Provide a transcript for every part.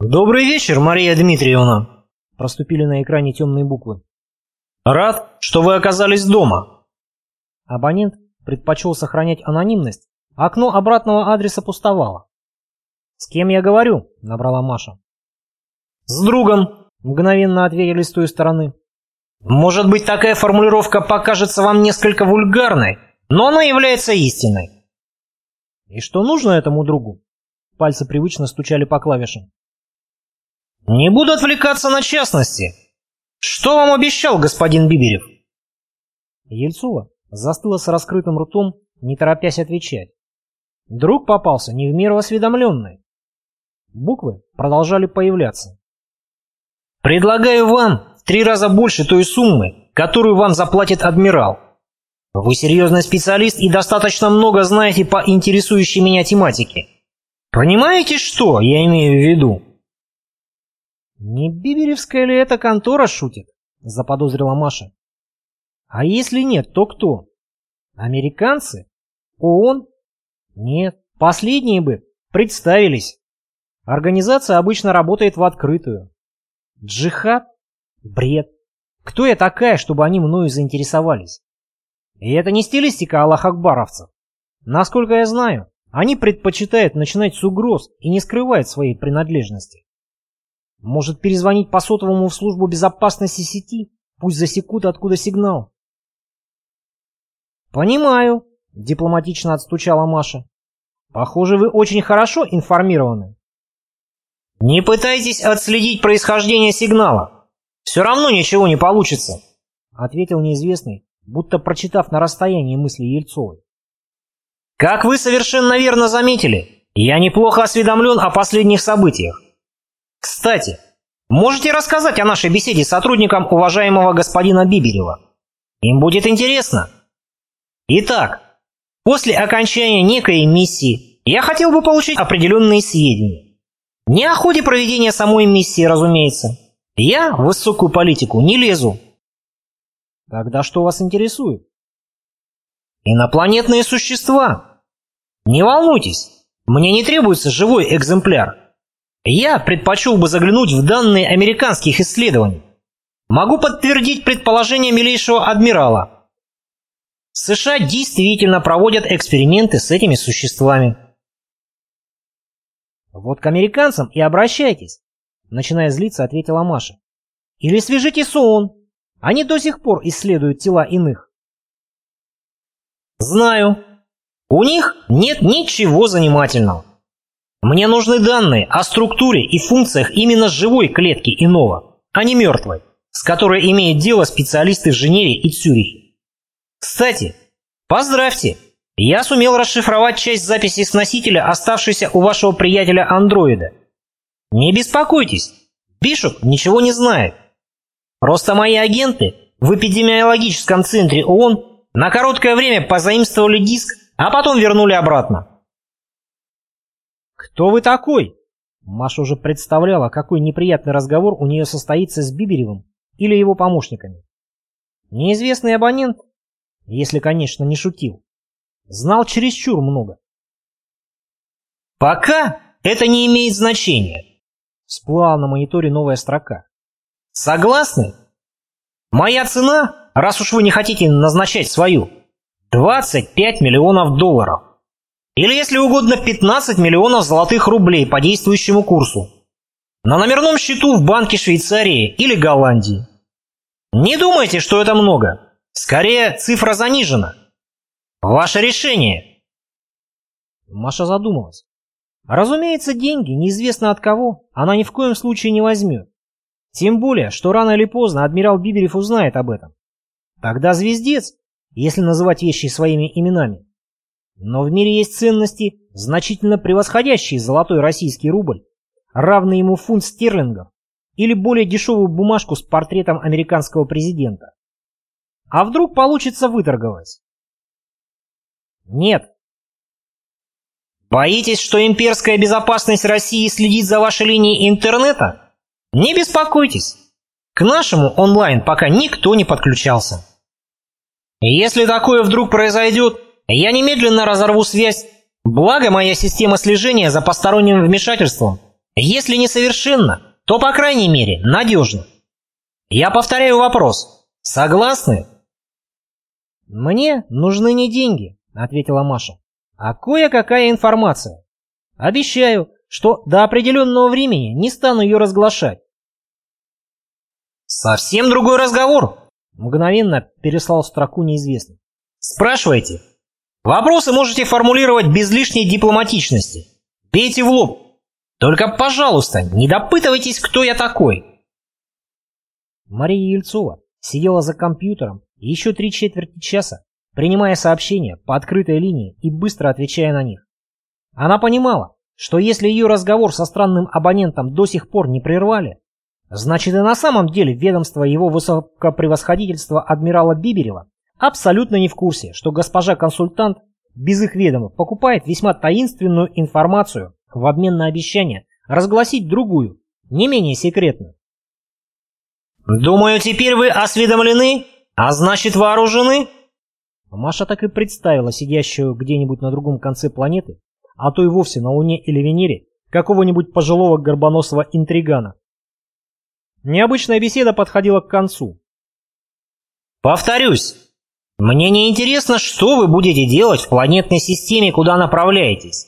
«Добрый вечер, Мария Дмитриевна!» Проступили на экране темные буквы. «Рад, что вы оказались дома!» Абонент предпочел сохранять анонимность, окно обратного адреса пустовало. «С кем я говорю?» — набрала Маша. «С другом!» — мгновенно ответили с той стороны. «Может быть, такая формулировка покажется вам несколько вульгарной, но она является истиной». «И что нужно этому другу?» Пальцы привычно стучали по клавишам. «Не буду отвлекаться на частности. Что вам обещал господин Биберев?» Ельцова застыла с раскрытым ртом, не торопясь отвечать. Друг попался не в меру осведомленный. Буквы продолжали появляться. «Предлагаю вам в три раза больше той суммы, которую вам заплатит адмирал. Вы серьезный специалист и достаточно много знаете по интересующей меня тематике. Понимаете, что я имею в виду?» «Не Биберевская ли эта контора шутит?» — заподозрила Маша. «А если нет, то кто? Американцы? ООН? Нет, последние бы представились. Организация обычно работает в открытую. Джихад? Бред. Кто я такая, чтобы они мною заинтересовались? И это не стилистика аллах-акбаровцев. Насколько я знаю, они предпочитают начинать с угроз и не скрывают своей принадлежности. Может перезвонить по сотовому в службу безопасности сети? Пусть засекут, откуда сигнал. «Понимаю», — дипломатично отстучала Маша. «Похоже, вы очень хорошо информированы». «Не пытайтесь отследить происхождение сигнала. Все равно ничего не получится», — ответил неизвестный, будто прочитав на расстоянии мысли Ельцовой. «Как вы совершенно верно заметили, я неплохо осведомлен о последних событиях. Кстати, можете рассказать о нашей беседе сотрудникам уважаемого господина Биберева? Им будет интересно. Итак, после окончания некой миссии я хотел бы получить определенные сведения. Не о ходе проведения самой миссии, разумеется. Я в высокую политику не лезу. Тогда что вас интересует? Инопланетные существа. Не волнуйтесь, мне не требуется живой экземпляр. Я предпочел бы заглянуть в данные американских исследований. Могу подтвердить предположение милейшего адмирала. США действительно проводят эксперименты с этими существами. Вот к американцам и обращайтесь, начиная злиться, ответила Маша. Или свяжитесь с ООН. Они до сих пор исследуют тела иных. Знаю. У них нет ничего занимательного. Мне нужны данные о структуре и функциях именно живой клетки иного, а не мертвой, с которой имеют дело специалисты в Женеве и Цюрихе. Кстати, поздравьте, я сумел расшифровать часть записей с носителя, оставшейся у вашего приятеля-андроида. Не беспокойтесь, Бишоп ничего не знает. Просто мои агенты в эпидемиологическом центре ООН на короткое время позаимствовали диск, а потом вернули обратно. «Кто вы такой?» Маша уже представляла, какой неприятный разговор у нее состоится с Биберевым или его помощниками. Неизвестный абонент, если, конечно, не шутил, знал чересчур много. «Пока это не имеет значения», — всплыла на мониторе новая строка. «Согласны? Моя цена, раз уж вы не хотите назначать свою, 25 миллионов долларов. Или, если угодно, 15 миллионов золотых рублей по действующему курсу. На номерном счету в банке Швейцарии или Голландии. Не думайте, что это много. Скорее, цифра занижена. Ваше решение. Маша задумалась. Разумеется, деньги, неизвестно от кого, она ни в коем случае не возьмет. Тем более, что рано или поздно адмирал Биберев узнает об этом. Тогда звездец, если называть вещи своими именами. Но в мире есть ценности, значительно превосходящие золотой российский рубль, равный ему фунт стерлингов или более дешевую бумажку с портретом американского президента. А вдруг получится выторговать? Нет. Боитесь, что имперская безопасность России следит за вашей линией интернета? Не беспокойтесь. К нашему онлайн пока никто не подключался. Если такое вдруг произойдет, я немедленно разорву связь, благо моя система слежения за посторонним вмешательством Если не совершенно, то, по крайней мере, надежно. Я повторяю вопрос. Согласны? «Мне нужны не деньги», — ответила Маша, — «а кое-какая информация. Обещаю, что до определенного времени не стану ее разглашать». «Совсем другой разговор», — мгновенно переслал строку неизвестный. «Спрашивайте. Вопросы можете формулировать без лишней дипломатичности. Бейте в лоб. Только, пожалуйста, не допытывайтесь, кто я такой». Мария Ельцова сидела за компьютером еще три четверти часа, принимая сообщения по открытой линии и быстро отвечая на них. Она понимала, что если ее разговор со странным абонентом до сих пор не прервали, значит и на самом деле ведомство его высокопревосходительства адмирала Биберева абсолютно не в курсе, что госпожа-консультант без их ведома покупает весьма таинственную информацию в обмен на обещание разгласить другую, не менее секретную. «Думаю, теперь вы осведомлены, а значит вооружены?» Маша так и представила сидящую где-нибудь на другом конце планеты, а то и вовсе на Луне или Венере, какого-нибудь пожилого горбоносого интригана. Необычная беседа подходила к концу. «Повторюсь, мне не интересно, что вы будете делать в планетной системе, куда направляетесь.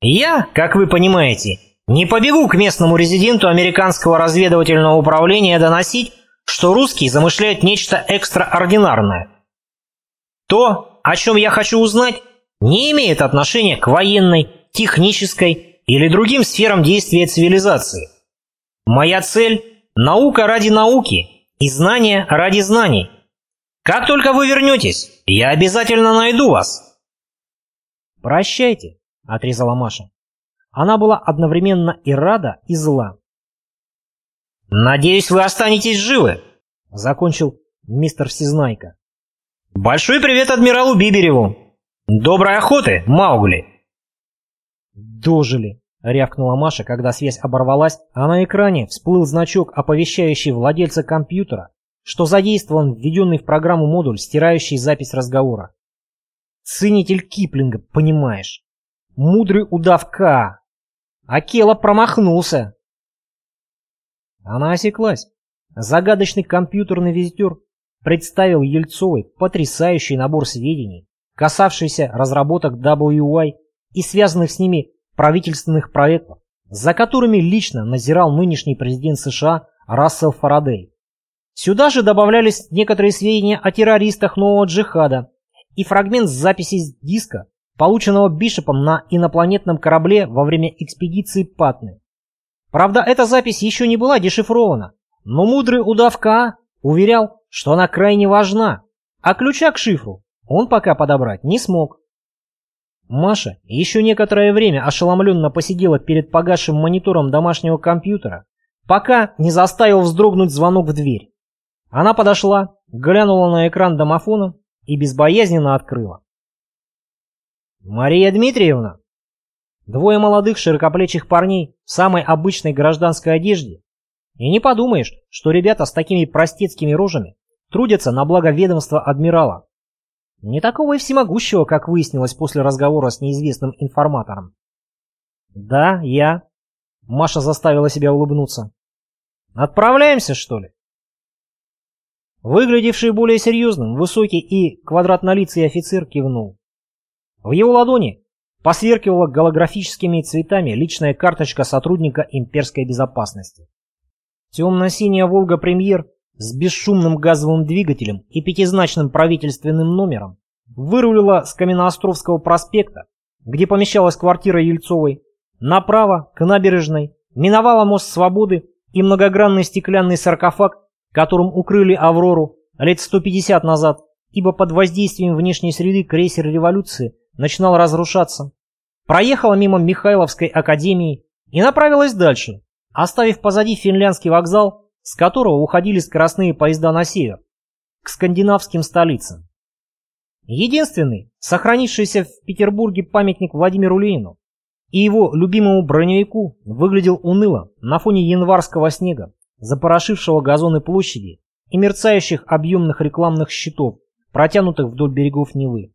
Я, как вы понимаете, не побегу к местному резиденту американского разведывательного управления доносить, что русские замышляют нечто экстраординарное. То, о чем я хочу узнать, не имеет отношения к военной, технической или другим сферам действия цивилизации. Моя цель – наука ради науки и знания ради знаний. Как только вы вернетесь, я обязательно найду вас. «Прощайте», – отрезала Маша. Она была одновременно и рада, и зла. «Надеюсь, вы останетесь живы», — закончил мистер Всезнайка. «Большой привет адмиралу Бибереву! Доброй охоты, Маугли!» «Дожили!» — рявкнула Маша, когда связь оборвалась, а на экране всплыл значок, оповещающий владельца компьютера, что задействован введенный в программу модуль, стирающий запись разговора. «Ценитель Киплинга, понимаешь? Мудрый удав К, Акела промахнулся. Она осеклась. Загадочный компьютерный визитер представил Ельцовой потрясающий набор сведений, касавшийся разработок WI и связанных с ними правительственных проектов, за которыми лично назирал нынешний президент США Рассел Фарадей. Сюда же добавлялись некоторые сведения о террористах нового джихада и фрагмент записи с диска полученного Бишопом на инопланетном корабле во время экспедиции Патны. Правда, эта запись еще не была дешифрована, но мудрый удав К уверял, что она крайне важна, а ключа к шифру он пока подобрать не смог. Маша еще некоторое время ошеломленно посидела перед погасшим монитором домашнего компьютера, пока не заставил вздрогнуть звонок в дверь. Она подошла, глянула на экран домофона и безбоязненно открыла. «Мария Дмитриевна!» Двое молодых широкоплечих парней в самой обычной гражданской одежде. И не подумаешь, что ребята с такими простецкими рожами трудятся на благо ведомства адмирала. Не такого и всемогущего, как выяснилось после разговора с неизвестным информатором. «Да, я...» Маша заставила себя улыбнуться. «Отправляемся, что ли?» Выглядевший более серьезным, высокий и квадратнолицый офицер кивнул. В его ладони посверкивала голографическими цветами личная карточка сотрудника имперской безопасности. Темно-синяя «Волга Премьер» с бесшумным газовым двигателем и пятизначным правительственным номером вырулила с Каменноостровского проспекта, где помещалась квартира Ельцовой, направо к набережной, миновала мост Свободы и многогранный стеклянный саркофаг, которым укрыли Аврору лет 150 назад, ибо под воздействием внешней среды крейсер революции начинал разрушаться. Проехала мимо Михайловской академии и направилась дальше, оставив позади финляндский вокзал, с которого уходили скоростные поезда на север, к скандинавским столицам. Единственный, сохранившийся в Петербурге памятник Владимиру Ленину и его любимому броневику выглядел уныло на фоне январского снега, запорошившего газоны площади и мерцающих объемных рекламных щитов, протянутых вдоль берегов Невы.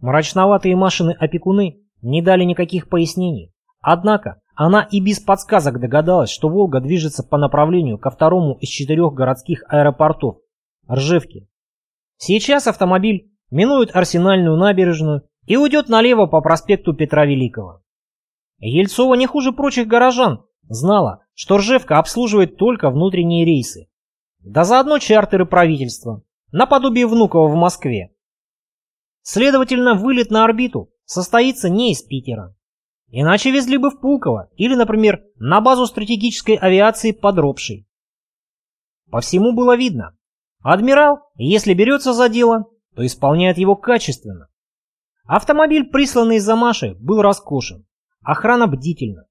Мрачноватые Машины опекуны не дали никаких пояснений, однако она и без подсказок догадалась, что «Волга» движется по направлению ко второму из четырех городских аэропортов – Ржевке. Сейчас автомобиль минует Арсенальную набережную и уйдет налево по проспекту Петра Великого. Ельцова не хуже прочих горожан знала, что Ржевка обслуживает только внутренние рейсы. Да заодно чартеры правительства, наподобие Внукова в Москве. Следовательно, вылет на орбиту состоится не из Питера. Иначе везли бы в Пулково или, например, на базу стратегической авиации под Ропшей. По всему было видно. Адмирал, если берется за дело, то исполняет его качественно. Автомобиль, присланный из Замаши, был роскошен. Охрана бдительна.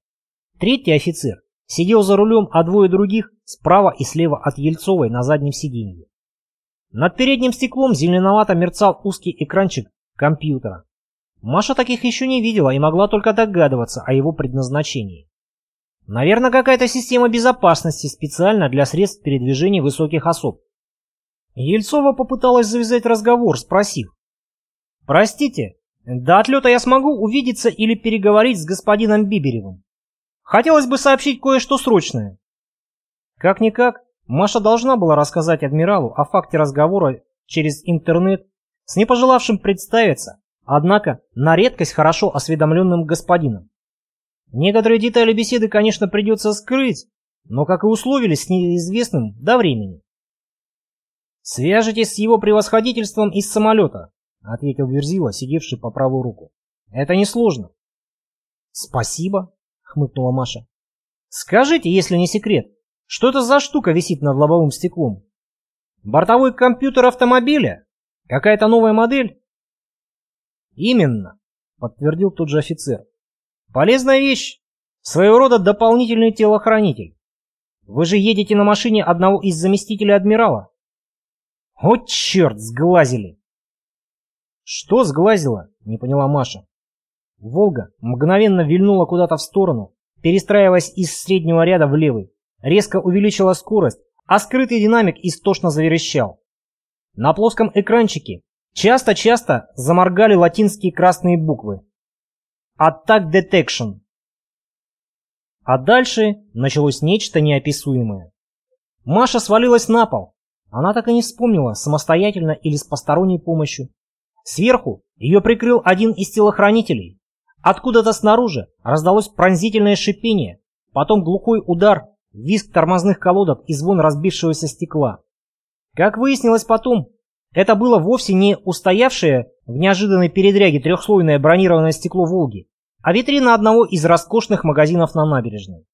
Третий офицер сидел за рулем, а двое других справа и слева от Ельцовой на заднем сиденье. Над передним стеклом зеленовато мерцал узкий экранчик компьютера. Маша таких еще не видела и могла только догадываться о его предназначении. Наверное, какая-то система безопасности специально для средств передвижения высоких особ. Ельцова попыталась завязать разговор, спросив. «Простите, до отлета я смогу увидеться или переговорить с господином Биберевым? Хотелось бы сообщить кое-что срочное». Как-никак, Маша должна была рассказать адмиралу о факте разговора через интернет с не пожелавшим представиться, однако на редкость хорошо осведомленным господином. Некоторые детали беседы, конечно, придется скрыть, но, как и условились с неизвестным до времени. «Свяжитесь с его превосходительством из самолета», — ответил Верзила, сидевший по правую руку. «Это несложно». «Спасибо», — хмыкнула Маша. «Скажите, если не секрет, что это за штука висит над лобовым стеклом? Бортовой компьютер автомобиля? Какая-то новая модель?» «Именно», — подтвердил тот же офицер. «Полезная вещь. Своего рода дополнительный телохранитель. Вы же едете на машине одного из заместителей адмирала. «О, черт, сглазили!» «Что сглазило?» — не поняла Маша. «Волга» мгновенно вильнула куда-то в сторону, перестраиваясь из среднего ряда в левый, резко увеличила скорость, а скрытый динамик истошно заверещал. На плоском экранчике часто-часто заморгали латинские красные буквы. «Attack Detection». А дальше началось нечто неописуемое. Маша свалилась на пол, она так и не вспомнила, самостоятельно или с посторонней помощью. Сверху ее прикрыл один из телохранителей. Откуда-то снаружи раздалось пронзительное шипение, потом глухой удар, визг тормозных колодок и звон разбившегося стекла. Как выяснилось потом, это было вовсе не устоявшее в неожиданной передряге трехслойное бронированное стекло «Волги», а витрина одного из роскошных магазинов на набережной.